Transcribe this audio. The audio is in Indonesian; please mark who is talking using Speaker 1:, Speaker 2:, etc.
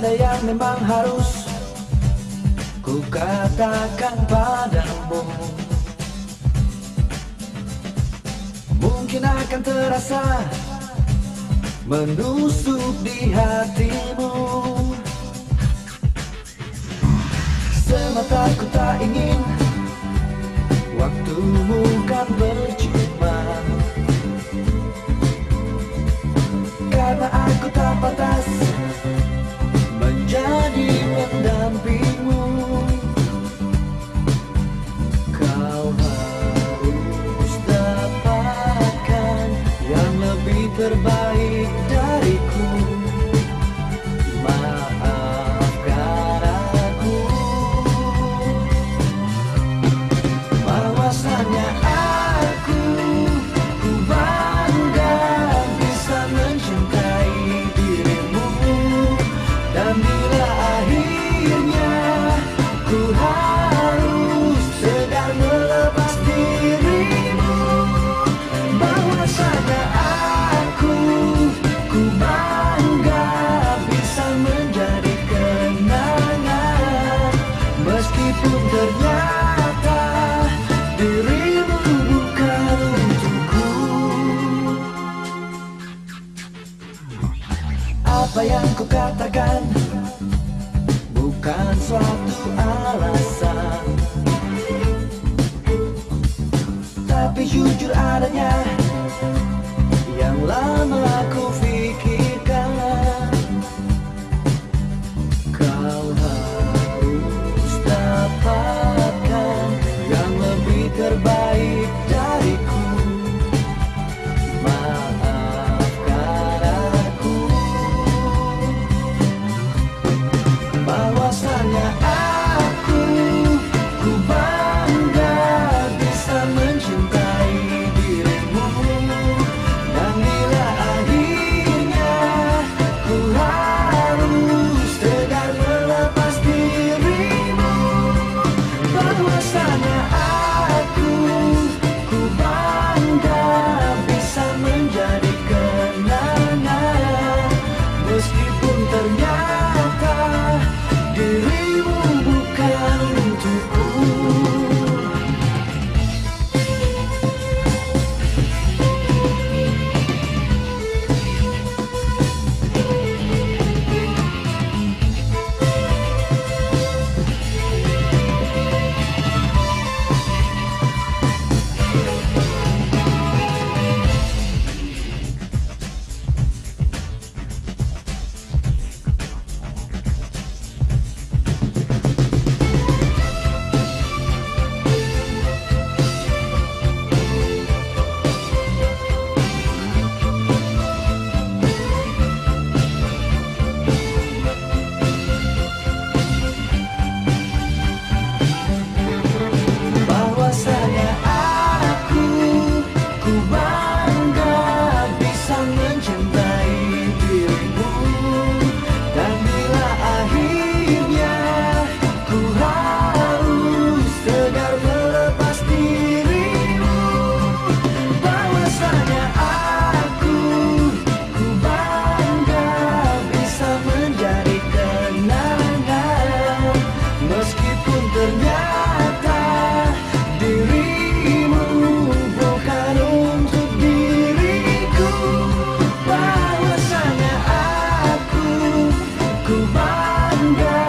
Speaker 1: ada yang memang harus ku katakan padamu. Mungkin akan terasa menusuk di hatimu. Semata ku tak ingin waktumu kan bercuma goodbye. katakan bukan suatu alasan. Tapi jujur adanya yang lama aku pikir bangga